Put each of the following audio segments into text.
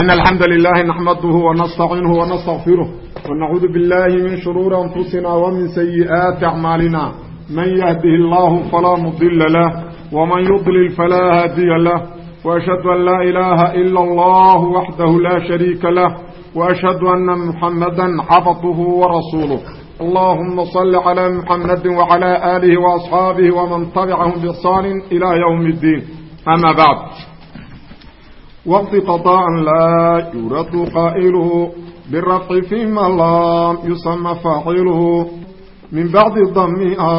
إن الحمد لله نحمده ونستعينه ونستغفره ونعوذ بالله من شرور أنفسنا ومن سيئات أعمالنا من يهده الله فلا مضل له ومن يضلل فلا هادي له وأشهد أن لا إله إلا الله وحده لا شريك له وأشهد أن محمدا عبده ورسوله اللهم صل على محمد وعلى آله وأصحابه ومن تبعهم بإحسان إلى يوم الدين أما بعد waqfi qadaacan laa yuradu qaa'iluhu birafci fiima lam yusama faaciluhu min bacdi damiha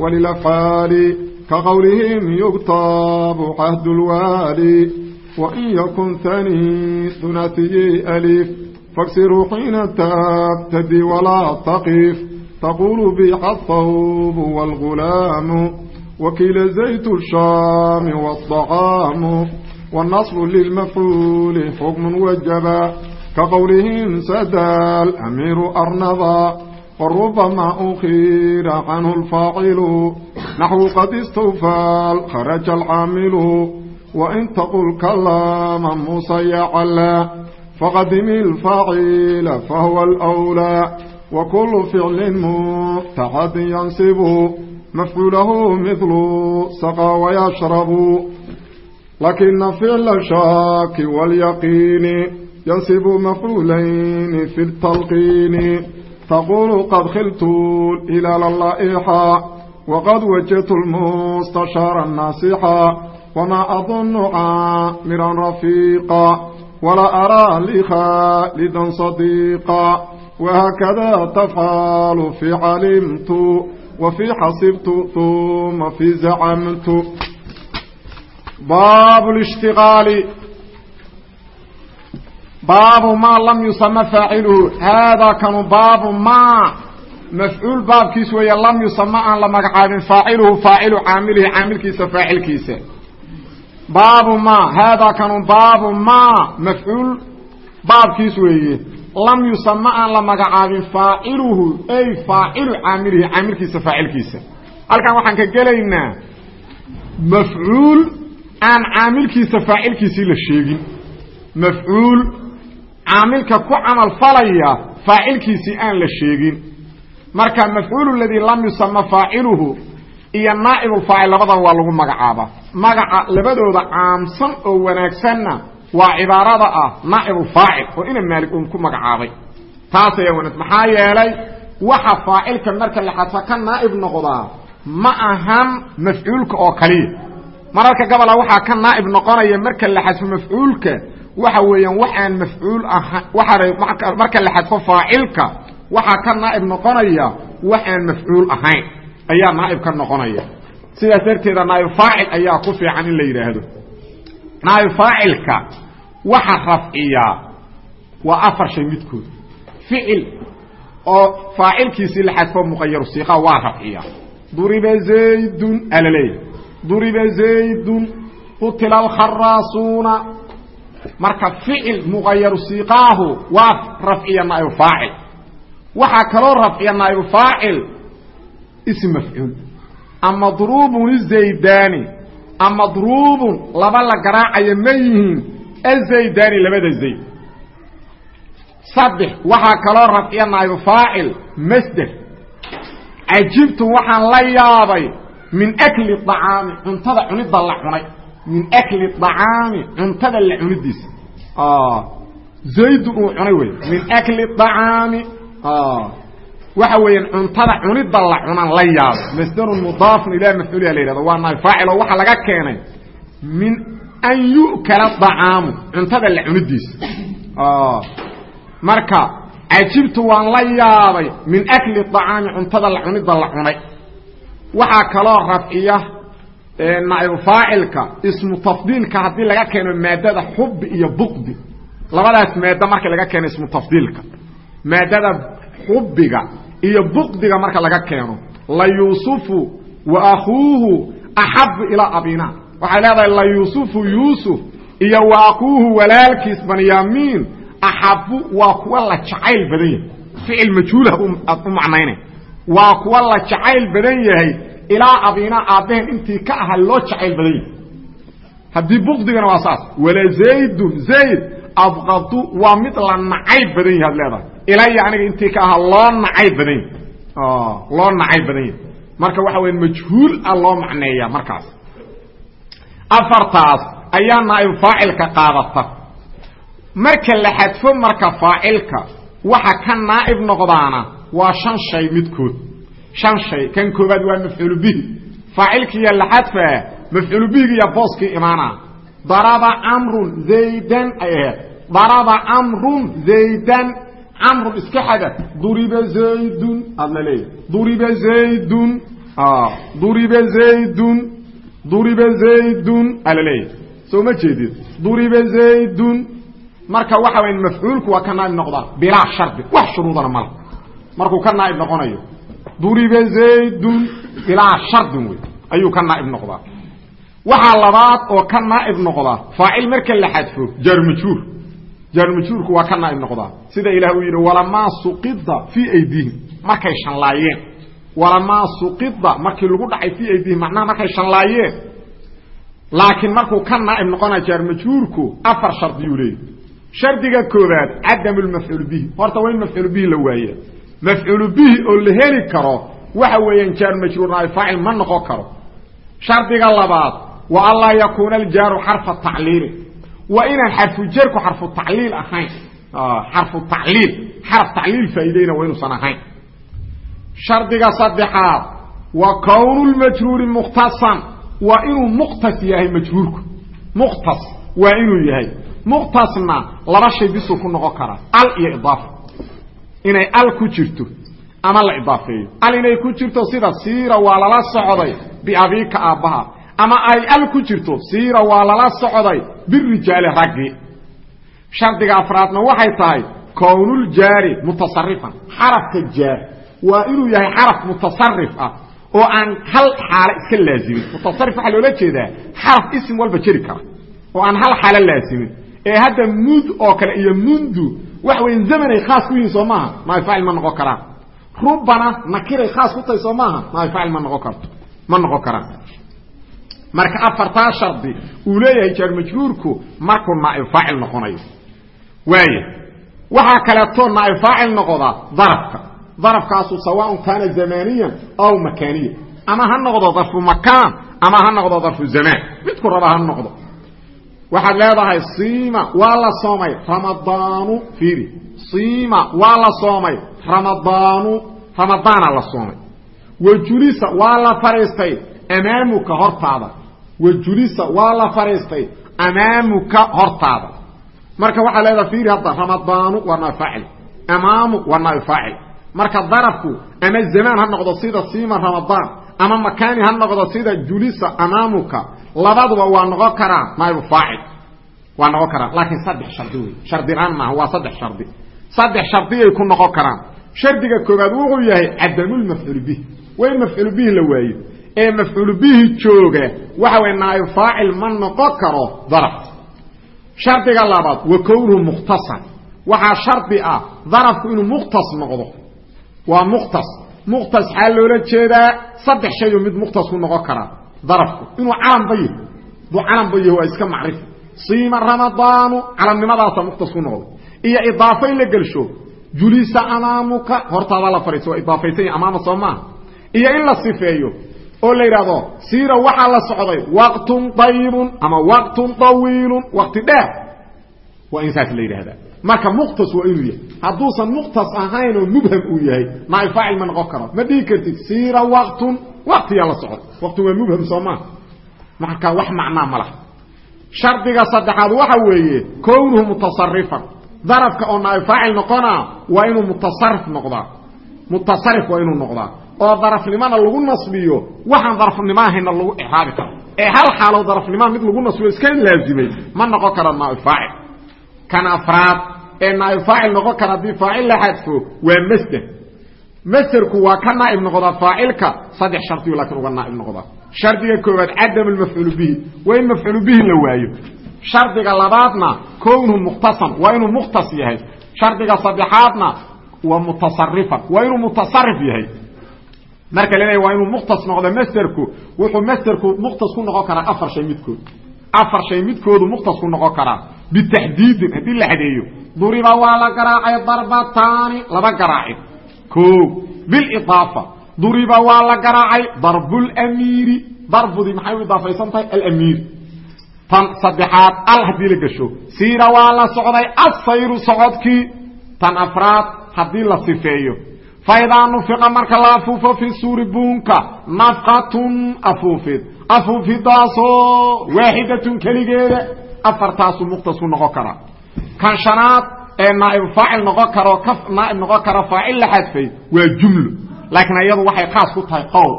walilafcaali ka qowlihim yugtaabu cahdu lwaali wain yakun hani dunaatiyi alif fagsiruu xiina tabtadi walaa taqif taquulu biixa athawbu waalgulaamu wakiila zaytu shaami waadacaamu والنصب للمفعول حكم وجبا كقولهم سدى الأمير أرنضا وربما أخير عنه الفاعل نحو قد استوفى خرج العامل وإن تقل كلاما مصيعا فقدم الفاعل فهو الأولى وكل فعل متعد ينصب مفعوله مثل سقى ويشرب lakina ficla shaaki waalyaqiini yansibu mafcuulayni fi ltalqiini taquulu qad khiltu ilaala laa'ixa waqad wajadtu lmustashaara naasixa wamaa adunnu caamiran rafiiqa wala araa li khaalidan sadiiqa wahakadaa tafcalu fi calimtu wa fii xasibtu uma fii zacamtu baabu lishtiqaali baabu maa lam yusama faaciluhu haadaa kanu baabu maa mafcuul baabkiis weeye lam yusama aan la magacaabin faaciluhu faacilu caamilihi caamilkiisa faacilkiisa. Baabu maa haadaa kanu baabu maa mafcuul baabkiis weeye lam yusama aan la magacaabin faaciluhu ay faacilu caamilihi caamilkiisa faacilkiisa. Halkan waxaan ka gelaynaa mafcuul aan caamilkiisa faacilkiisii la sheegin. Mafcuul caamilka ku camal falaya faacilkiisii aan la sheegin. Marka mafcuul ladii lam yusama faaciluhu iyo naa'ibulfaacil labadan waa lagu magacaabaa magaca labadooda caamsan oo wanaagsanna waa cibaarada ah naa'ibulfaacil oo ina maalig uun ku magacaabay. Taas ayaa wanaag maxaa yeelay waxa faacilka marka la xadfa ka naa'ib noqdaa ma ahan mafcuulka oo kaliya mararka gabola waxaa ka naa'ib noqonaya marka la xadfo mafcuulka waxa weeyaan waxaan mafcuul ahaan waxa marka la xadfo faacilka waxaa ka naa'ib noqonaya waxaan mafcuul ahayn ayaa naa'ib ka noqonaya. Sidaas darteeda naa'ib faacil ayaa ku fiican in la yidhaahdo naa'ib faacilka waxa rafciyaa waa afar shay midkood. Ficil oo faacilkiisii la xadfo muqayaru siiqa waa rafciyaa duriba zaydun alaleeya duriba zaydun qutila alkharaasuuna marka ficil muqayaru siiqaahu waa rafciya naa'ib faacil. Waxaa kaloo rafciya naa'ib faacil ism mafcuul. Ama druubun izaydaani ama druubun laba la garaacayo ma yihiin azaydaani labada zayd. Saddex waxaa kaloo rafciya naa'ib faacil masder. Cajibtu waxaan la yaabay min akli acaami cuntada cunidda la cunay. Min akli acaami cuntada la cunidiisa. Zaydun uu cunay wey min akli acaami waxa weeyaan cuntada cunidda la cunan la yaabay masdarun mudaafun ilaa mafcuuliha la yihahdo waa naay faacil oo waxaa laga keenay. Min an yu'kala acaamu cuntada la cunidiisa. Marka cajibtu waan la yaabay. Min akli acaami cuntada la cunidda la cunay waxaa kaloo rafciya naa'ib faacilka ismu tafdiilka haddii laga keeno maadada xubi iyo buqdi. Labadaas maado marka laga keeno ismu tafdiilka. Maadada xubiga iyo buqdiga marka laga keeno la yuusufu wa akhuuhu axabu ilaa abina waxay leedahay la yuusufu yuusuf iyo wa akuuhu walaalkiis banyaamiin axabu waa kuwa la jacayl badan yahay. Ficil majhuulah u macnaynay waa kuwa la jacayl badan yahay. Ilaa abina aabbaheen intii ka aha loo jacayl badan yahay. Haddii bukdigana waa saas. Wala zaydun zayd abqadu waa mid la nacayb badan yahi ad leedahay. Ilaya aniga intii ka ahaa loo nacayb badan yahi loo nacayb badan yahi marka waxa weya majhuul ah loo macneeya markaas. Afartaas ayaa naaib faacilka qaadata. Marka la xadfo marka faacilka waxa ka naa'ib noqdaana waa shan shay midkood. Shan shay. Kan koobaad waa mafcuulu bihi. Faacilkiiya la xadfaa mafcuulu bihigiiya booskii imaana daraba camrun zaydan ay ahayd. Daraba camrun zaydan. Camrun iska xadaf duriba zaydun aad la leeyahy duriba zaydun. Duriba zaydun. Duriba zaydun aa la leeyahy soo ma jeedid duriba zaydun. Marka waxa waya mafcuulku waa ka naaib noqdaa bilaa shardi. Wax shuruudana mala markuu ka naaib noqonayo. Duriba zaydun bilaa shardin wey. Ayuu ka naaib noqdaa. Waxaa labaad oo ka naaib noqda faacil marka la xadfo jaarumajhuur jaarumajhuurku waa ka naaib noqdaa. Sida ilah uu yidhi walamaa suqida fii aydihim markay shanlaayeen walamaa suqida markii lagu dhacay fii aydihim macnaha markay shanlaayeen laakiin markuu ka naaib noqonaya jaarumajhuurku afar shardiyuu leeyay shardiga koobaad cadamu lmafcuul bihi. Horta waa in mafcuul bihi la waaye mafcuulu bihi oo la heli karo waxa weeyaan jaar majruur naaib faacil ma noqon karo. Shardiga labaad wa anlaa yakuuna aljaaru xarfa tacliili. Waa inaan xarfu jarku xarfu tacliil ahayn. Xarfu tacliil xaraf tacliil faa'iideyna waa inuusan ahayn. Shardiga saddexaad wa kownu lmajruuri mukhtasan waa inuu mukhtas yahay majruurku. Mukhtas waa inuu yahay. Mukhtasna laba shay bisuu ku noqon karaa al iyo idaafa inay al ku jirto ama la idaafeeyo. Al inay ku jirto sida siira waa lala socday biabiika aabbaha. Ama ay al ku jirto siira waa lala socday birijaali raggii shardiga afraadna waxay tahay kownuljaari mutasarifan xarafka jaar. Waa inuu yahay xaraf mutasarif ah oo aan hal xaalo iska laazimin mutasarif waxaa loola jeedaa xaraf ism walba jeri kara oo aan hal xaalo laazimin ee hadda mud oo kale iyo mundu waxa weya zamanay khaas ku yihiin soo maaha. Naayfaacil ma noqon karaan. Rubana nakiray khaas ku tahay soo maaha. Naayfaacil ma noqon karto ma noqon karaan. Marka afartaa shardi uu leeyahay jaar majruurku markuu naaib faacil noqonayo. Waaya waxaa kaleeto naaib faacil noqda darafka. Darafkaasu sawaaun kaana zamaniyan aw makaaniyan. Ama ha noqdo darfu makaan ama ha noqdo darfu zamaan. Midku raba ha noqdo waxaad leedahay siima waa la soomay ramadaanu fiiri. Siima waa la soomay ramadaanu ramadaana la soomay. Wajulisa waa la fadhiistay amaamuka hortaada. Wajulisa waa la fadhiistay amaamuka hortaada. Marka waxaa leedahay fiiri hadda ramadaanu waa naaib faacil amaamu waa naaib faacil. Marka darafku ama zamaan ha noqdo sida siima ramadaan ama makaani ha noqdo sida julisa amaamuka labaduba waa noqon karaa naaibu faacil. Waa noqon karaan laakiin saddex shardi wey shardilaan maaha waa saddex shardi. Saddex shardiyay ku noqon karaan. Shardiga koobaad wuxuu yahay cadamulmafcuul bihi waa in mafcuul bihi la waayo. Ee mafcuul bihi jooga waxa way naaibu faacil ma noqon karo daraf. Shardiga labaad wa kownuhu mukhtasan waxaa shardi ah darafku inuu mukhtas noqdo. Waa mukhtas mukhtas xaa loola jeedaa saddex shay oo mid mukhtas ku noqon karaa darafku. Inuu calanba yahy duu calanba yahy waa iska macrif. Siima ramadaanu calamnimadaasa mukhtas ku noqday. Iyo idaafo in la gelsho julisa amaamuka hortaada la fadhiiso waa idaafaysan amaama soo maaha iyo in la sifeeyo oo la yidhaahdo siira waxaa la socday waqtun dayibun ama waqtun tawiilun waqti dheer waa in saas la yidhaahdaa marka mukhtas waa inuu yahay. Hadduusan mukhtas ahayn oo mubham uu yahay naaib faacil ma noqon karo. Ma dhihi kartid siira waqtun waqtiyaa la socday waqtun waa mubham soo marka wax macnaa ma laha. Shardiga saddexaad waxa weeye kownuhu mutasarifan darafka oo naaib faacil noqonaa waa inuu mutasarif noqdaa. Mutasarif waa inuu noqdaa. Oo darafnimana lagu nasbiyo waxaan darafnimo ahayna lagu icraabi karo. Ee hal xaaloo darafnimoa mid lagu nasbiyo iska laazimay ma noqon karo naaib faacil kan afraad ee naaib faacil noqon kara. Haddii faacil la xadfo waa masder. Masderku waa ka naaib noqdaa faacilka saddex shardiyu laakiin uga naaib noqdaa shardiga koowaad cadamu lmafcuulu bihi. Waa in mafcuulu bihi la waayo. Shardiga labaadna kownuhu mukhtasan waa inuu mukhtas yahay. Shardiga saddexaadna waa mutasarifan waa inuu mutasarif yahay. Marka la leeya waa inuu mukhtas noqdo masderku wuxuu masderku mukhtas ku noqon karaa afar shay midkood. Afar shay midkoodu mukhtas ku noqon karaa bitaxdiidin haddii la xadeeyo duriba waa la garaacay darbataani laba garaacid o bilidaafa duriba waa la garaacay darbulamiiri darbudii maxay idaafaysan tahay alamiir tan saddexaad al haddii la gesho siira waa la socday asayru socodkii tan afraad haddii la sifeeyo faidaa nufiqa marka la afuufo fi suuri buunka nafqatun afuufid afuufidaasoo waaxidatun keligeeda afartaasu muqtasku noqon kara. Kan shanaad ee naaib faacil noqon karo ka naaib noqon kara faacil la xadfay waa jumlo laakiin iyadu waxay khaas ku tahay qowl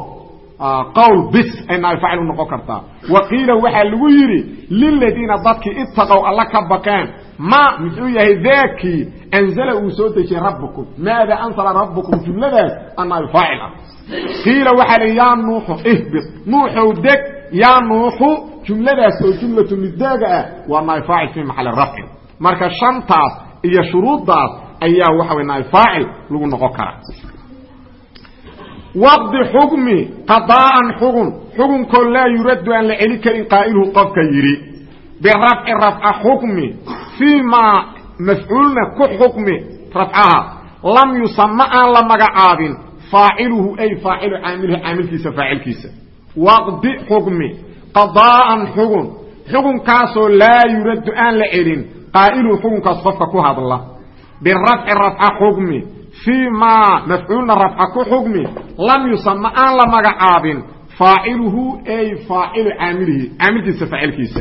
qowl bis ay naaib faacil u noqon kartaa. Wa qiila waxaa lagu yidhi liladiina dadkii itaqow alla ka baqeen ma muxuu yahay daakii anzala uu soo dejiyey rabbukum. Maada ansala rabbukum jumladaas a naaib faacil ah. Qiila waxaa li yaa nuuxu ihbit. Nuuxow deg yaa nuuxu jumladaas oo jumlatu nidaaga ah waa naaib faacil fii maxali rafcin marka shantaas iyo shuruuddaas ayaa waxa way naaib faacil lagu noqon karaa waqdi xukmi qadaa'an xugun xugunkoo laa yuraddu aan la celi karin qaa'iluhu qofka yidhi birafci rafca xukmi fii maa mafcuulna ku xukmi rafcaha lam yusama aan la magacaabin faaciluhu ay faacilu caamilihi caamilkiisa faacilkiisa waqdi xukmi qadaa'an xugun. Xugunkaasoo laa yuraddu aan la celin qaa'iluhu xugunkaas qofka ku hadla. Birafci rafca xukmi fii maa mafcuulna rafca ku xukmi lam yusama aan la magacaabin faaciluhu ay faacilu caamilihi caamilkiisa faacilkiisa.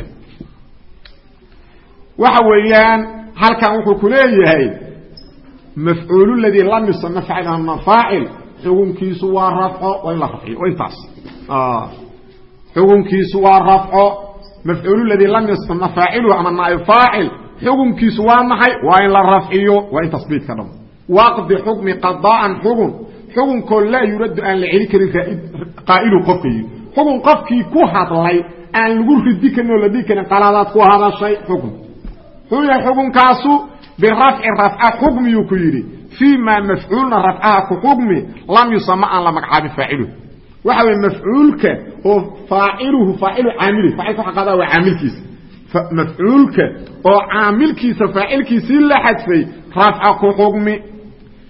Waxa weeyaan halkan wuxuu ku leeyahay mafcuulu ladii lam yusama faacilhama faacil xukunkiisu waa rafco waa in la rafciyo intaas xukunkiisu waa rafco mafcuulu ladii lam yusama faaciluhu ama naaib faacil xukunkiisu waa maxay waa in la rafciyo waa in tasbiidka dhamo waqdi xukmi qadaa'an xugun xugunkoo laa yuraddu aan la celi karin qaa'ilu qofka yidhi xugun qofkii ku hadlay aan lagu ridi karin oo la dhihi karin qalaadaad ku hadashay xukun wuxuu yahay xukunkaasu birafci rafca xukmiyuu ku yidhi fii maa mafcuulna rafcaha ku xukmi lam yusama aan la magacaabin faaciluhu waxa weye mafcuulka oo faaciluhu faacilu caamili faacilka waxa qadaa waa caamilkiisa. Mafcuulka oo caamilkiisa faacilkiisii la xadfay rafca ku xukmi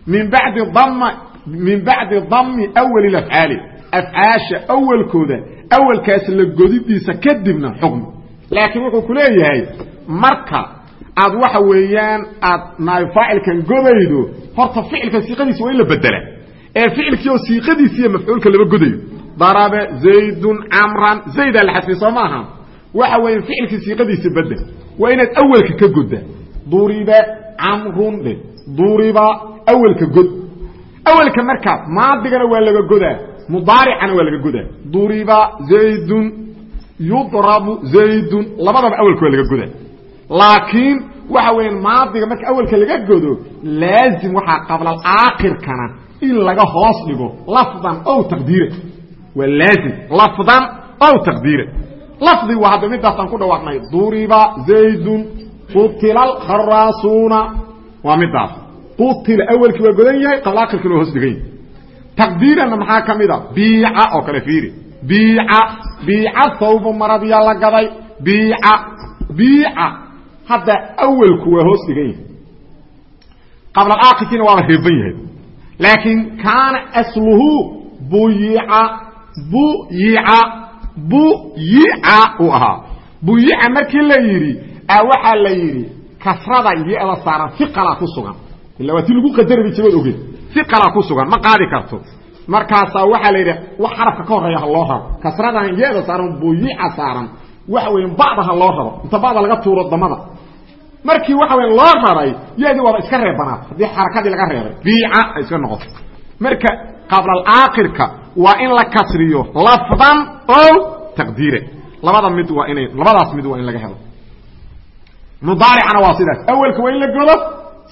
min bacdi dam min bacdi dami awali afcaali afcaasha awalkooda awalkaas la godidiisa kadibna xukmi laakiin wuxuu ku leeyahay marka aad waxa weeyaan aad naayb faacilkan godaydo horta ficilka siiqadiisa waa la bedela ee ficilkii oo siiqadiisiiyo mafcuulka lama godayo. Darabe zaydun camran zaydaa la xadfay soo maaha. Waxa weeye ficilkii siiqadiisa bedel waa inaad awelka ka godda. Duriba camrun dhe. Duriba awelka god. Awelka markaa maadigana waa laga godaa mudaaricana waa laga godaa duriba zaydun yudrabu zaydun labadaba awelka waa laga godaa laakiin waxa weya maadiga marka awelka laga godo laazim waxaa qabla aakhirkana in laga hoos dhigo lafdan ow taqdiira waa laazim. Lafdan ow taqdiira lafdi waa hadda midaasaan ku dhawaaqnay. Duriba zaydun qutila alkharaasuuna waa midaas qutila awelkii waa godan yahay qabla aakhirkana waa hoos dhigan yahay taqdiiranna maxaa ka mid a biica oo kale fiiri. Biica. Biica thawbu maradiyaa la gaday. Biica. Biica. Hadda awelku waa hoos dhigan yahay qabla aakhirkiina waaba reeban yahay laakiin kaana asluhu buyica buyica buyica uu ahaa buyica markii la yidhi a waxaa la yidhi kasrada yada saaran iqalaa ku sugan ila waa ti lagu qadarbi jirood ogeed iqalaa ku sugan ma qaadi karto markaasaa waxaa la yidhi wax xarafka ka horreeya ha loo rabo kasradan yada saaran buyica saaran waxa weya bacda ha loo rabo inta bacda laga tuuro damada markii waxa weya loo raray yadii waaba iska reebanaata haddii xarakadii laga reebay biica ay iska noqoto marka qablaalaakhirka waa in la kasriyo lafdan o taqdiira labada mid waa inay labadaas mid waa in laga helo. Mudaaricana waa sidaas. Awelka waa in la godo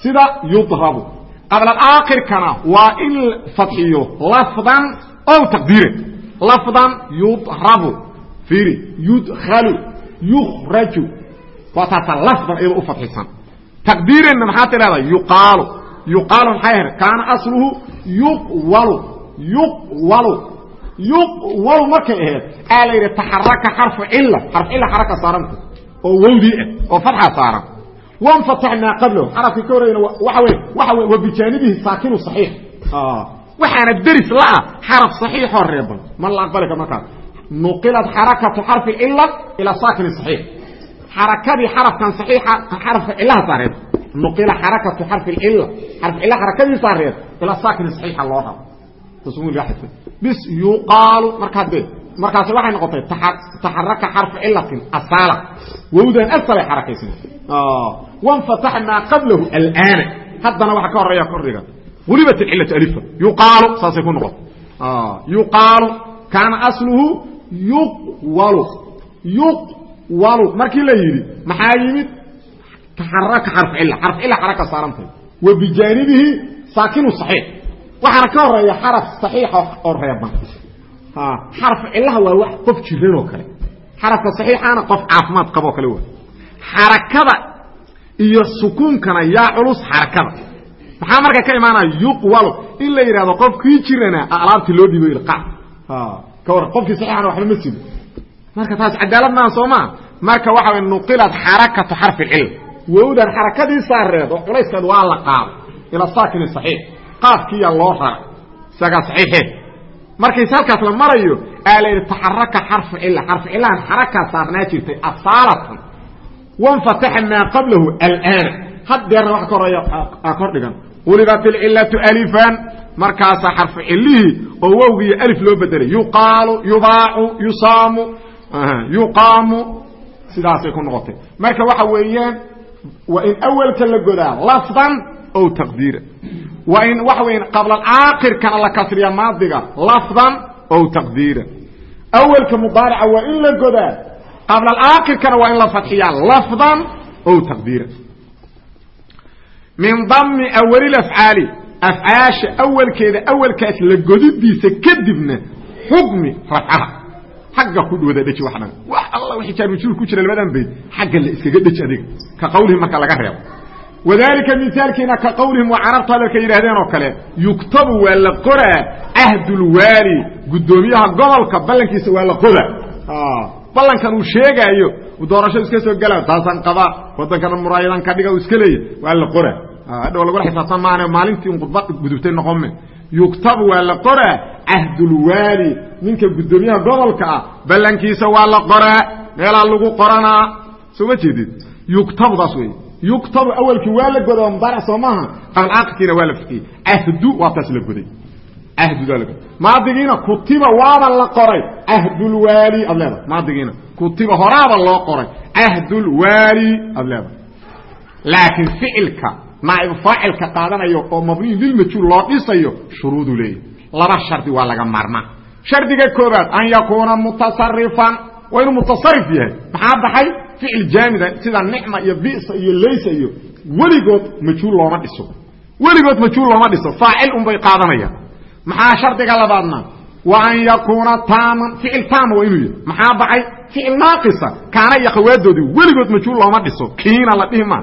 sida yudrabu. Qablaalaakhirkana waa in fadxiyo lafdan o taqdiira lafdan yudrabu. Fiiri yudkhalu yukhraju waa taasa lafdan iyadoo u fadxisan taqdiiranna maxaa tidhahdaa yuqaalu. Yuqaalu maxay ahayd? Kaana asluhu yuqwalu. Yuqwalu. Yuqwalu markay ahayd aa la yidhi taxaraka xarfu cilla. Xarfu cilla xaraka saaranta oo wowdii ah. Oo fadxa saaran. Wanfatax maa qablahu. Xarafkii ka horeyna waxa wey waxa wey wa bijaanibihi saakinu saxiix. Waxaana deris la-ah xaraf saxiixoo reeban ma la aqbali kar markaas. Nuqilat xarakatu xarfi cila ilaa saakini saxiix xarakadii xarafkan saxiixa xarafka cilaha saareed nuqila xarakatu xarfi cila xarf cila xarakadii saareed ilaa saakini saxiixa loo rabo bis yuqaalu markaa dee markaasi waxay noqotay taxaraka xarfu cilatin asaala wowdan asalay xarakaysan wanfatax maa qablahu alaana haddana waxa ka horreeya kordhiga ulibat cilatu alifa yuqaalu saasay ku noqotay yuqaalu kaana asluhu yuqwalu yuqwalu markii la yidhi maxaa yimid? Taxaraka xarf cila xarf cila xaraka saarantay. Wa bijaanibihi saakinu saxiix. Waxaana ka horreeya xaraf saxiixa oo reeban xaraf cilaha waa wax qof jiran oo kale. Xarafka saxiixaana qof caafimaad qaboo kale waa. Xarakada iyo sukuunkana yaa culus xarakada. Maxaa marka ka imaanaya? Yuqwalo in la yidhahdo qofkii jirana alaabtii loo dhiibo ilqaac ka war qofkii saxiixana waxba ma jiro marka taas cadaalad maaha soo maa? Marka waxa way nuqilat xarakatu xarfi cil wowdan xarakadii saareed oo waa la qaado. Ila saakini saxiix. Qaafkiiyaa loo raray isagaa saxiixeed. Markayse halkaas la marayo aa taxaraka xarfu cila xarfu cilahan xarakaa saarnaa jirtay asaalatan. Wanfataxa maa qablahu alaana haddeerna wax ka kor dhigan. Ulibat ilcilatu alifan. Markaasaa xarfu cilihii oo wowgiiyo alif loo bedelay yuqaalu yubaacu yusaamu yuqaamu sidaasay ku noqotay. Marka waxa weeyaan waa in awelka la godaa lafdan ow taqdiira. Waa in waxa weya qabla aakhirkana la kasriya maadiga lafdan ow taqdiira. Awelka mudaarica waa in la godaa qabla aakhirkana waa in la fadxiyaa lafdan ow taqdiira. Min dami awali afcaali afcaasha awalkeeda awalkaas la godidiisa kadibna xukmi rafcaha xagga ku wada dheji wax dhan wax alla wixii jaarmajhuur ku jira labadan bayd xagga la iskaga dheji adiga ka qawlihim marka laga reebo. Wadalika mithaalkiina ka qawlihim waa carabtu hadalka yidhahdeen oo kale yuktabu waa la qoraa ahdulwaali guddoomiyaha gobolka ballankiisa waa la qoraa ballankan uu sheegaayo doorasho iska soo gala taasaan qabaa wadankana muraayadan ka dhiga iska leeya waa la qoraa hadhow lagula xisaabtan maane maalintii un khudba gudubtay noqome yuktabu waa la qoraa cahdulwaali ninka guddoomiyaha gobolka ah ballankiisa waa la qoraa meelaa lagu qoranaa soo ma jeedid yuktabudaas wey yuktabu awalkii waa la goda mudaaric soo maaha waa la fixiyey ahdu waa taas la goday ahdudaa maadigiina kutiba waaba la qoray ahdulwaali ad leedahay maadigiina kutiba horaaba loo qoray ahdulwaali ad leedahay laakiin ficilka naa'ibu faacilka qaadanayo oo mabniyu lilmajhuul loo dhisayo shuruudu leeyahy laba shardi waa laga maarmaa. Shardiga koobaad an yakuuna mutasarifan waa inuu mutasarif yahay. Maxaa baxay? Ficil jaamida sida nicma iyo bisa iyo laysa iyo weligood majhuul looma dhiso. Weligood majhuul looma dhiso faacil unbay qaadanayaan. Maxaa shardiga labaadna? Wa an yakuuna taaman ficil taama waa inuu yahay. Maxaa baxay? Ficil naaqisa kaana iyo khawaadoodii weligood majhuul looma dhiso. Kiina la dhihi maa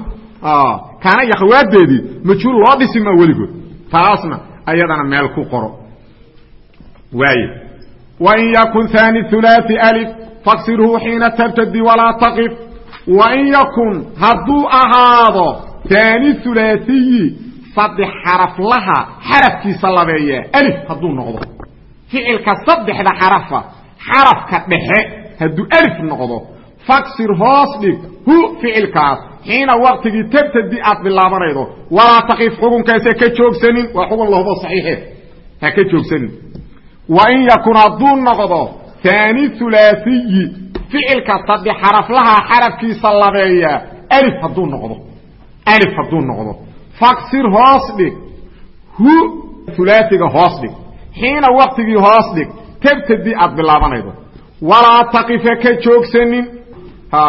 kaana iyo khawaadeedii majhuul loo dhisi maa weligood taasna ayadana meel ku qoro. Waay wain yakun ani ulaai faksirhu xiina tabtadi walaa taqif. Wain yakun hadduu ahaado taani ulaaiyi saddex xaraflaha xarafkiisa labeeya alif hadduu noqdo. Ficilka saddexda xarafa xarafka dhexe hadduu alif noqdo faksir hoos dhig hu ficilkaas xiina waktigii tabtadi aad bilaabanaydo walaa taqif xukunkaasa ka joogsanin. Waa xukun lahubo saxiixe. Ha ka joogsanin. Wain yakun hadduu noqdo taani ulaaiyi ficilka saddex xaraflaha xarafkiisa labeeya alif hadduu noqdo. Alif hadduu noqdo. Faksir hoos dhig. Hu ulaaiga hoos dhig. Xiina waktigii hoos dhig. Tabtadi aad bilaabanaydo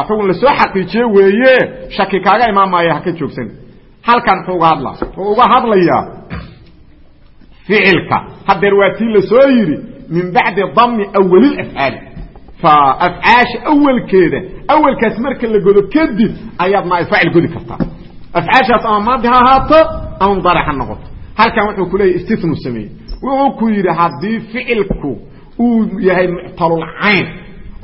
xukun la soo xaqiijiye weeye. Shaki kaaga imaamaya ha ka joogsanin halkan muxuu uga hadlaa wuxuu uga hadlayaa ficilka. Hadeer waa tii la soo yidhi min bacdi dami awalilafcaali afcaasha awelkeeda awelkaas marka la godo kadib ayaad naaibfaacil godi kartaa. Afcaashaas ama maadi ha ahaato ama mudaaric ha noqoto. Halkan wuxuu ku leeyahy istinu sameeyey. Wuxuu ku yidhi haddii ficilku uu yahay muctalulcayn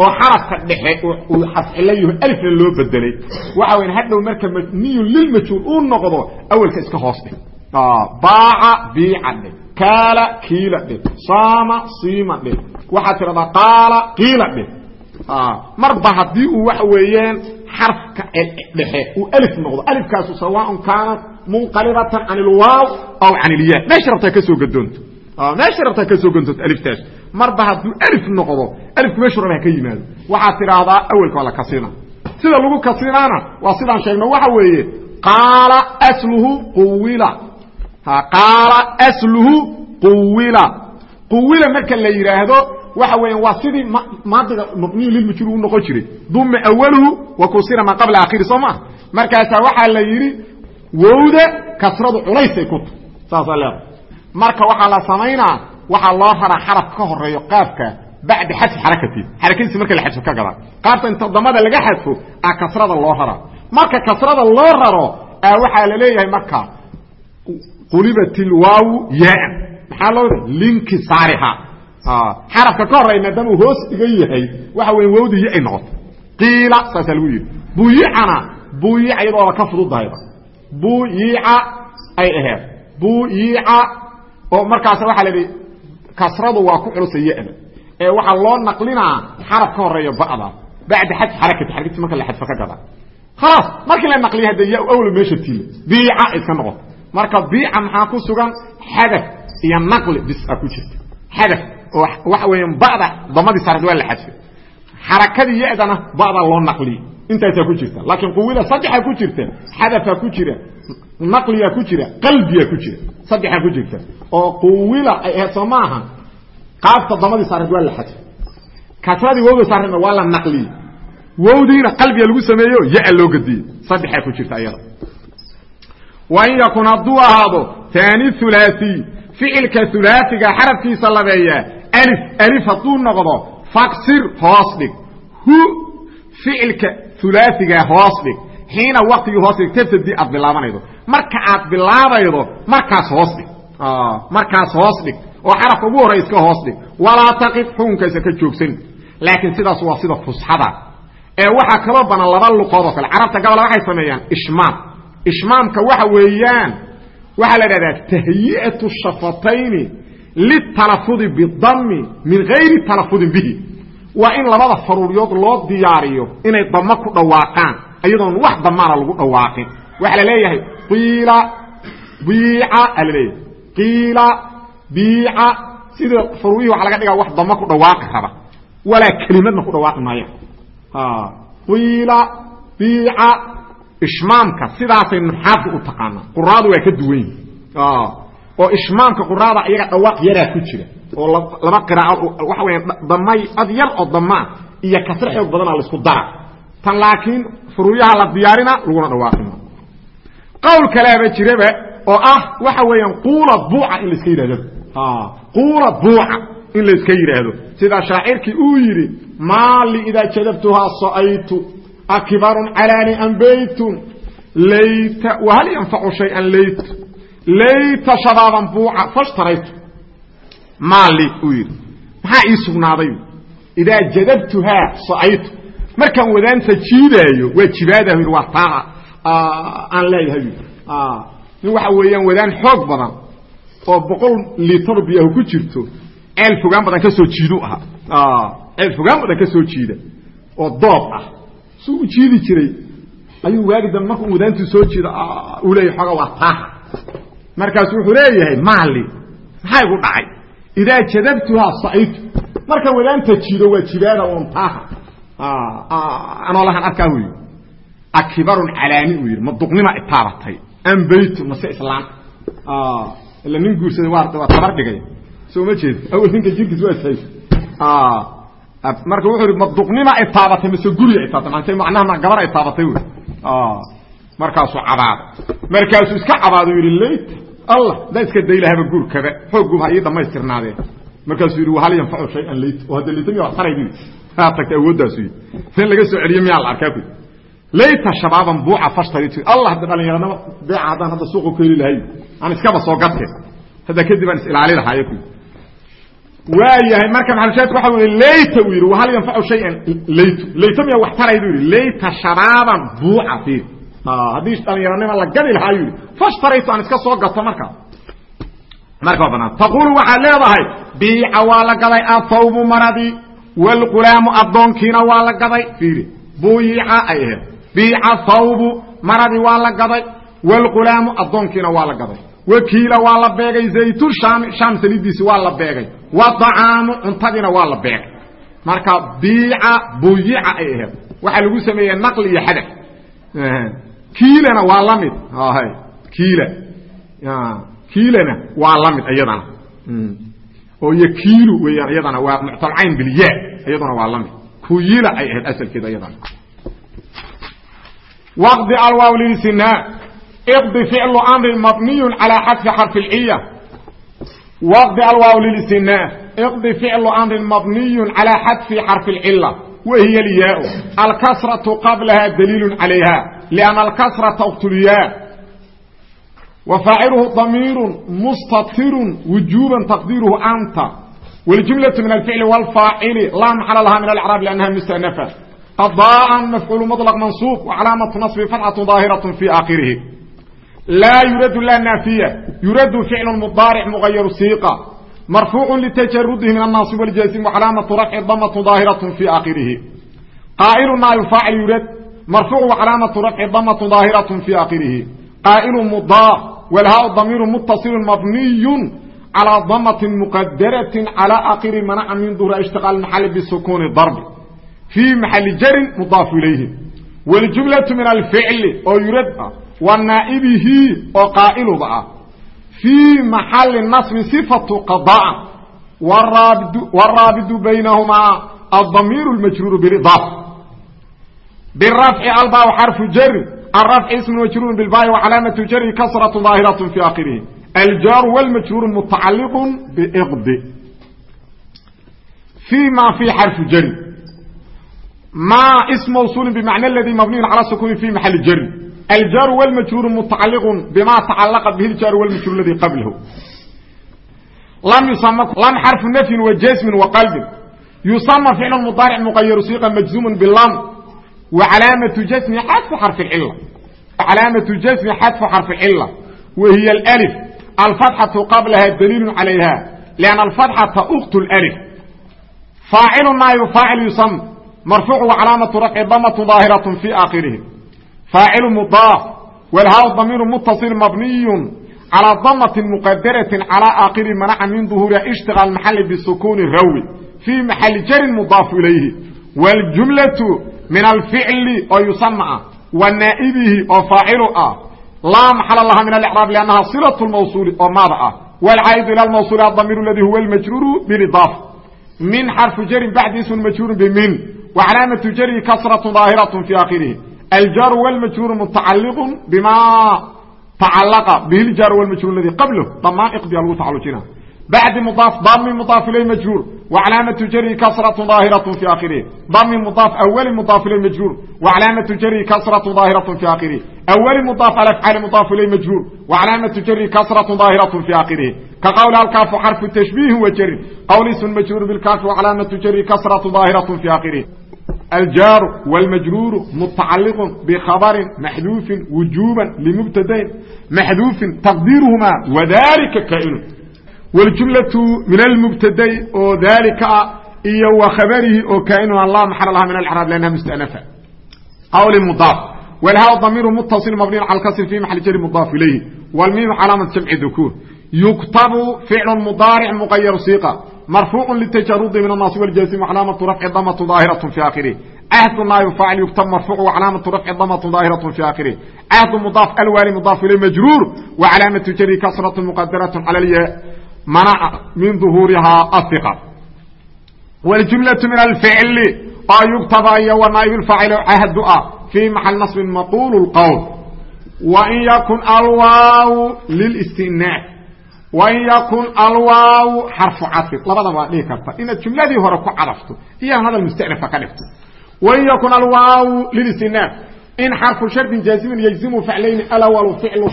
oo xarafka dhexe uu xafcilayaho alifna loo bedelay waxa weyn hadhow marka mabniyun lilmajhuul uu noqdo awelka iska hoos dhig. Baaca biica dhig. Kaala kiila dhig. Saama siima dhig. Waxaad tidhahdaa qaala qiila dhig. Marba haddii uu waxa weeyaan xarfka dhexe uu alif noqdo. Alifkaasu sawaaun kaanat munqalibatan can ilwaaw aw can ilyaa meesha rabtaa ka soo gadoonto meesha rabtaa ka soo gadoonto aliftaas marba hadduu alif noqdo alifku meeshu raba ha ka yimaado. Waxaad tidhaahdaa awelka waa la kasrina sida lagu kasrinaana waa sidaan sheegno waxa weeye qaala asluhu quwila qaala asluhu quwila quwila marka la yidhaahdo waxa weya waa sidii maadiga mabniyu lilmajhuul u noqon jiray. Duma awaluhu wa kusira maa qabla akhiri soo maa markaasaa waxaa la yidhi wowda kasradu culaysay ku tahy saasaa leeda marka waxaa la samaynaa waxaa loo raraa xaraf ka horeeyo qaafka bacda xadfi xarakati xarakadiisi marka la xadfo ka gadaa qaafta inta damada laga xadfo a kasrada loo raraa marka kasrada loo raro a waxaa la leeyahay marka qulibat ilwaawu yaaan maxaa loo linkisaariha xarafka ka horey maadaama uu hoos dhigan yahay waxa weya wawda ya ay noqoto qiila saasaa lagu yidhi. Buyicana buyica iyadooba ka fududahayba. Buyica ay aheed buyica oo markaas waxaa la idhi kasradu waa ku culusa ya-da ee waxaa loo naqlinaa xaraf ka horreeya ba'da bacda xadfi xarakati xarakadii marka la xadfo ka gadaa khalaas markii la naqliya hadde ya awla meesha tiila biica iska noqoto marka biica maxaa ku sugan? Xadaf iyo naqli bis a ku jirta. Xadaf oo waxa weeyaan ba'da damadii saarad waa la xadfay. Xarakadii ya-dana ba'da loo naqliyey intaasaa ku jirta laakiin quwida saddexaa ku jirta xadafaa ku jira naqliyaa ku jira qalbiyaa ku jira saddexaa ku jirta oo quwila ay ahayd soo maaha qaabta damadii saarad waa la xadfay. Kasradii wowda saarradna waa la naqliyey. Wowdiina qalbiga lagu sameeyo ya loo gadiyey. Saddexaa ku jirta ayada. Wain yakun hadduu ahaado taani hulaai ficilka hulaaiga xarafkiisa labeeya alif alif hadduu noqdo faksir hoos dhig. Hu ficilka hulaaiga hoos dhig xiina waktigii hoos dhig tabtadi aad bilaabanaydo. Marka aad bilaabaydo markaas hoos dhig. Markaas hoos dhig. Oo xarafka ugu horey iska hoos dhig. Walaa taqif xukunkaisa ka joogsan. Laakiin sidaas waa sida fusxada. Ee waxaa kaloo banan laba luqood oo kale. Carabta gabala waxay sameeyaan ishmaam. Ishmaamka waxa weeyaan waxaa la dhahdaa tahyi'atu shafatayni litalafudi bidami min gayri talafudin bihi waa in labada faruuryood loo diyaariyo inay damo ku dhawaaqaan iyadoon wax damaana lagu dhawaaqin. Waxaa la leeyahay qiila biica aa la leeyahay qiila biica sida faruurihii waxa laga dhigaa wax damo ku dhawaaqi raba. Walaa kelimadna ku dhawaaqi maayaan. Qiila biica ishmaamka sidaasay nuxaadka u taqaanaa quraadu waa ka duwan yihi oo ishmaamka quraada iyaga dhawaaq yaraa ku jira oo laba qiraao waxa weya damay ad oo damaa iyo kasre xoog badana la isku dara. Tan laakiin furuuyaha la diyaarina laguna dhawaaqima qowl kaleaba jiraba oo ah waxa weeyaan quula buuca in laiska yidhahdo quula buuca in layska yidhaahdo. Sida shaacirkii uu yidhi maali idaa jadabtuhaa so'aytu akibarun calaani an baytun layta wahal yanfacu shayan layt layta shabaaban buuca fashtaraytu maali uu yidhi. Maxaa ii sugnaaday? Idaa jadabtuhaa so'aytu markaan wadaanta jiidaayo waa jibaadahu yidhi waa taa aan leeyahay nin waxa weeyaan wadaan xoog badan oo boqol litar biyahu ku jirto ceel fogaan badan ka soo jiidu ahaa ceel fogaan badan ka soo jiida oo doob ah. Suu u jiidi jiray ayuu waagi dambe markuu wadaantuu soo jiida uu leeyahy xooga waa taaha markaasu wuxuu leeyahay maali. Maxaa igu dhacay idaa jadabtuhaa sa'aytu marka wadaanta jiido waa jibaada oon taaha anoo lahan arkaa yidhi akibarun calaani uu yidhi ma duqnima itaabatay an baytu mase islaam ila nin guursaday waa tabar dhigay soo ma jeed awal ninka jirkiis waa sahay marka wuxuu yidhi ma duqnima ay taabatay mase guriga ay taabatay maanta macnaha ma gabar ay taabatay wey markaasuu cabaaday markaasuu iska cabaado yidhi layt allah daa iska daylahaba guurkaba xoogguba ha ii dhammaystirnaadeen markaasuu yidhi wahal yanfacu shayan layt oo hadda layta miya wax taraydi haa tagtay awooddaasu yidhi. In laga soo celiyo miyaa la arkaa ku layta shabaaban buuca fashtaritu allah hadda dhalinyaranama beeca haddaan hadda suuqa ku heli lahay aan iskaba soo gatee hadda kadib aan is ilaali lahaayo ku waa yahay marka maxalushaadku waxa wey layta uu yidhi wahal yanfacu shayan laytu. Layta miya wax taraydu yidhi layta sharaaban buuca fiir haddii dhalinyaranima la gadi lahaa yidhi fashtaraytu aan iska soo gato markaa marka banaan taqulu waxaad leedahay biica waa la gaday athawbu maradii wlqulaamu addoonkiina waa la gaday. Fiiri buyica ay ahayd. Biica thawbu maradii waa la gaday wlqulaamu addoonkiina waa la gaday. Wakiila waa la beegay zaytu shaami shaam saliidiisi waa la beegay. Waacaamu cuntadiina waa la beegay. Marka biica buyica ay ahayd. Waxaa lagu sameeyey naqli iyo xadaf kiilana waa la mid. Kiila kiilana waa la mid iyadana oo iyo kiilu weeyaan iyadana waa muctalcayn bilya iyaduna waa la mid. Kuyila ay ahayd asalkeeda iyadana waqdi alwaaw lilistinaa iqdi ficlu amrin mabniyun calaa xadfi xarfi lciya. Waqdi alwaaw lilistinaa iqdi ficlu amrin mabniyun calaa xadfi xarfi lcila wahiy alyaau alkasratu qablaha daliilu calayha lianna alkasrata uktulyaa وفاaعله ضمير مستطر وجوبا تقديره أنت والجملة من الفعل والفاعل لا محل لها من الإعراب لأنها مستأنفة قضاء مفعول مطلق منصوب وعلامة نصب فتحة ظاهرة في آخره لا يرد لا نافية يرد فعل مضارع مغير السيقة مرفوع لتجرده من الناصب والجازم وعلامة رفع ضمة ظاهرة في آخره قائل نائب فاعل يرد مرفوع وعلامة رفع ضمة ظاهرة في آخره قائل مضاف والهاء ضمير متصل مبني على ضمة مقدرة على آخر منع من ظهر اشتغال محل بسكون الضرب في محل جر مضاف إليه والجملة من الفعل أو يرد والنائبه أو قائل بقى في محل النصب صفة قضاء والرابد, والرابد بينهما الضمير المجرور birafci albaa xarfu jari arafci ismu majruurun bilbaai wacalaamatu jari kasratu daahiratu fi akhirihi aljaaru wlmajruuru mutacaliqu biqdi fii ma fii xarfu jari ma ism mawsuulin bimacna aladii mabniyun cala sukuuni fi maxali jari aljaaru wlmajruuru mutacaliqun bima tacalaqa bihi ljaaru wlmajruur ladii qablahu lam xarfu nafyin wa jasmin wa qalbin yusama ficlu mudaaric muqayaru siiqa majzuumun bilam وعلامة جزم حذف حرف العلة علامة جزم حذف حرف العلة وهي الألف الفتحة قبلها دليل عليها لأن الفتحة أخت الألف فاعل نائب فاعل يسمى مرفوع وعلامة رفع ضمة ظاهرة في آخره فاعل مضاف والهاء الضمير متصل مبني على ضمة مقدرة على آخر منع من ظهور اشتغل المحل بالسكون الروي في محل جر مضاف إليه والجملة min alficli oo yusama ah wa naa'ibihi oo faacilu ah. Laa maxala laha min alcraab lannaha silatu mawsuuli oo maada ah. Wlcaa'idu ila mawsuuli adamiir ladi huwa lmajruuru bilidaafa min xarfu jarin bacdi ismun majruurun bimin wa calaamatu jarihi kasratu daahiratu fi aakhirihi. Aljaru wlmajruuru mutacaliqun bima tacalaqa bihi ljaru wlmajruur ladi qablahu dhammaan iqdiga lagu tacalujina badi mudaa dami mudaaf ilay majhuur wacalaamatu jari kasratu daahiratu fi akhirih dami mudaaf awali mudaaf ilay majhuur wacalaamatu jari kasratu daahiratu fi akhirih awali mudaaf alafcaali mudaaf ilay majhuur wacalaamatu jari kasratu daahiratu fi akhirih ka qawli alkaafu xarfu tashbiihin wa jarin qawlisun majhuur bilkaafi wacalaamatu jari kasratu daahiratu fi akhirih aljaaru wاlmajruuru mutacaliqu bikhabrin maxduufin wujuba limubtadain maxduufin taqdiiruhumaa wadalika kainu والجملة من المبتدا oo ذلكa iyo وخبره oo كائن الله محل لها من الإعراب لأنها مستأنفة قول مضاف والهاء ضمير متصل مبني على الكسر في محل جر مضاف إليه والميم علامة جمع ذكور يكتب فعل مضارع مغير صيغة مرفوع للتجرد من الناصب والجازم وعلامة رفع ضمة ظاهرة في آخره عهد نائب فاعل يكتب مرفوع وعلامة رفع ضمة ظاهرة في آخره عهد مضاف الوالي مضاف إليه مجرور وعلامة جر كسرة مقدرة على الياء منع من ظهورها الثقة والجملة من الفعل أو يكتب أي ونائب الفاعل عهد في محل نصب مقول القول وإن يكن الواو للاستئناف وإن يكن الواو حرف عطف لبدا waa dhihi karta inaad jumladii hore ku cadafto iyo hadal mustanafa ka dhigto وإن يكن الواو للاستئناف إن حرف شرط جازم يجزم فعلين الأول فعل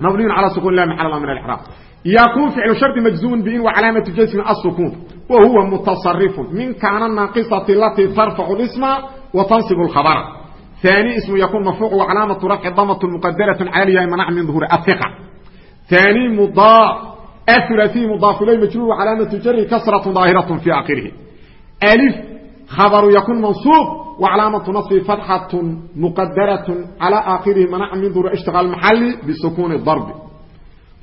mabniy al sukun la maal min raam yakun ficlu shardi majzuun bin wa calaamatu jasmi asukun wa huwa mutasarifun min kaana naaqisati latii tarfacu isma wa tansibu khabara aani ismu yakun marfuuc wa calaamatu rafci damat muqadaratu cala yahay manac min duhuri aiqa aani mudaa aulaiy mudaaf ilay majruur wa calaamatu jari kasratu daahiratu fi akhirihi alif khabaru yakun mansuub نصب فتحة مقدرة على آخره منع من ظهور اشتغال محلي بسكون الضرب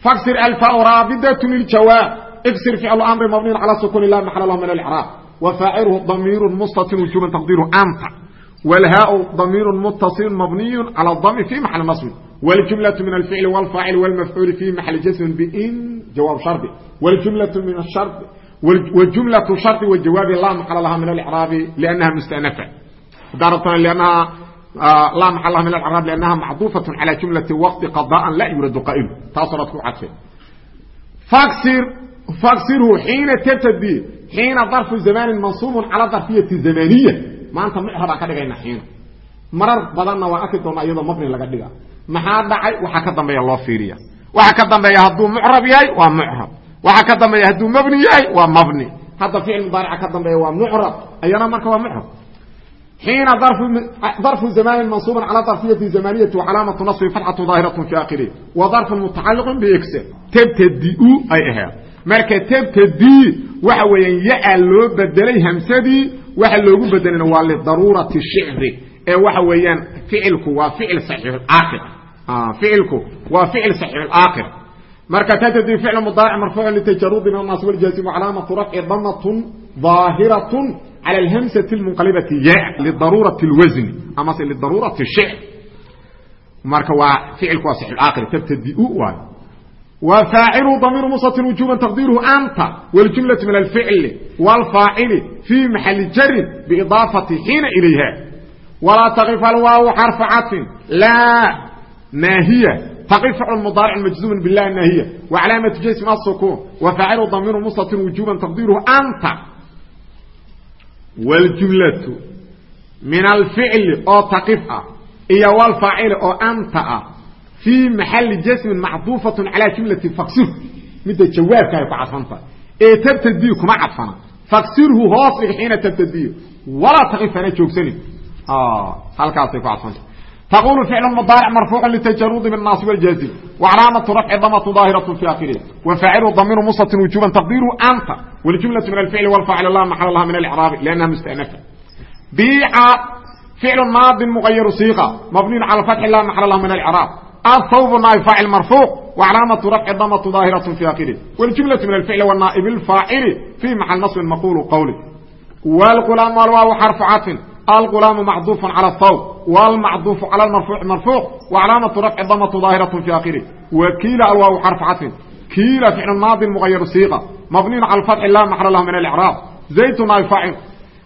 فاكسر الفاء رابدة للجواب اكسر فعل الأمر مبني على سكون الله محل له من الإعراب وفاعله ضمير مستتر وجوبا تقديره أنت والهاء ضمير متصل مبني على الضم في محل نصب والجملة من الفعل والفاعل والمفعول في محل جزم بإن جواب شرط والجملة من الشرط والجملة شرط والجواب لا محل لها من الإعراب لأنها مستأنفة دارتنا hadaa rabtana laa maala min acraab lanaha macduufaة calى jumlati waqti qadaa laa yuradu qaa'ilu taasoo dhad ku cadfay faksirhu xiina tabtadi xiina darfu zamanin mansuubun calaa darfiyati zamaniya maanta micrabaan ka dhigayna xiina marar badanna waan arki doona iyadoo mabni laga dhiga maxaa dhacay? Waxaa ka dambeeya loo fiiriya. Waxaa ka dambeeya hadduu mucrab yahay waa mucrab. Waxaa ka dambeeya hadduu mabni yahay waa mabni. Hadda ficil mudaarica ka dambeeya waa mucrab. Ayana marka waa mucrab xiina darfu zamaanin mansuubun calaa darfiyati zamaniyati wacalaamatu nasbi fatxatu daahiratu fi akhirihi wa darfun mutacaliqun biigse tabtadiu ay ahayd marka tabtadii waxa weeyaan ya-a loo bedelay hamsadii waxa loogu bedelina waa lidaruurati shicri ee waxa weeyaan ficilku waa ficil saxiixulcaaqir ficilku waa ficil saxiixulcaaqir marka tabtadii ficlu mudaaric marfuucun litajaruudi min annaas waljaazim wacalaamatu rafci damatun daahiratu cala alhamsati lmunqalibati ya lidaruurati اlwasni amase lidaruurati shicr marka waa ficilku waa saxiixaakir tabtadiu waayo وفاعل ضمير مستتر وجوبا تقديره أنت والجملة من الفعل والفاعل في محل جر بإضافة حين إليها ولا تقف الواو حرف عطف لا ناهية تقف فعل مضارع مجزوم بالله الناهية وعلامة جسم السكون وفاعل ضمير مستتر وجوبا تقديره أنت wاljumlatu min alficli oo taqif ah iyo wlfaacili oo anta ah fii maxali jasmin macduufaة calaa jumlati faksirhu midda jawaabka ay ku cadfantahay ee tabtadiyu kuma cadfana faksirhu hoos dhig xiina tabtadiyu walaa taqifana joogsanin halkaasay ku cadfantah تقول فعل مضارع مرفوع للتجرد من الناصب والجازم وعلامة رفع ضمة ظاهرة في آخره وفاعل ضمير مستتر وجوبا تقديره أنت والجملة من الفعل والفاعل الله محل الله من الإعراب لأنها مستأنفة بيع فعل ماض مغير صيغة مبني على فتح الله محل الله من الإعراب الثوب نائب فاعل مرفوع وعلامة رفع الضمة ظاهرة في آخره والجملة من الفعل والنائب الفاعل في محل نصب مقول قوله والغلام والواو حرف عطف الغلام معطوف على الثوب والمعطوف على المرفوع مرفوع وعلامة رفع الضمة ظاهرة في آخره وكيل الواو حرف عطف كيل فعل ماضي مغير صيغة مبني على الفتح لا محل له من الإعراب زيت نائب فاعل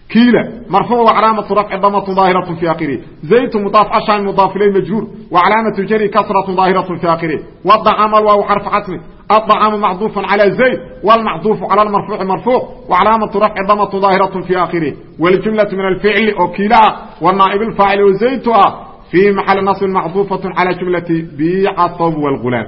كيلة مرفوع وعلامة رفع ضمة ظاهرة في آخره زيت مضاف عشان مضاف إليه مجرور وعلامة جري كسرة ظاهرة في آخره والضعام الواو حرف عطف الطعام معطوف على زيت والمعطوف على المرفوع مرفوع وعلامة رفع ضمة ظاهرة في آخره والجملة من الفعل أكيلا والنائب الفاعل وزيتها في محل نصب معطوفة على جملة بيع الثوب والغلام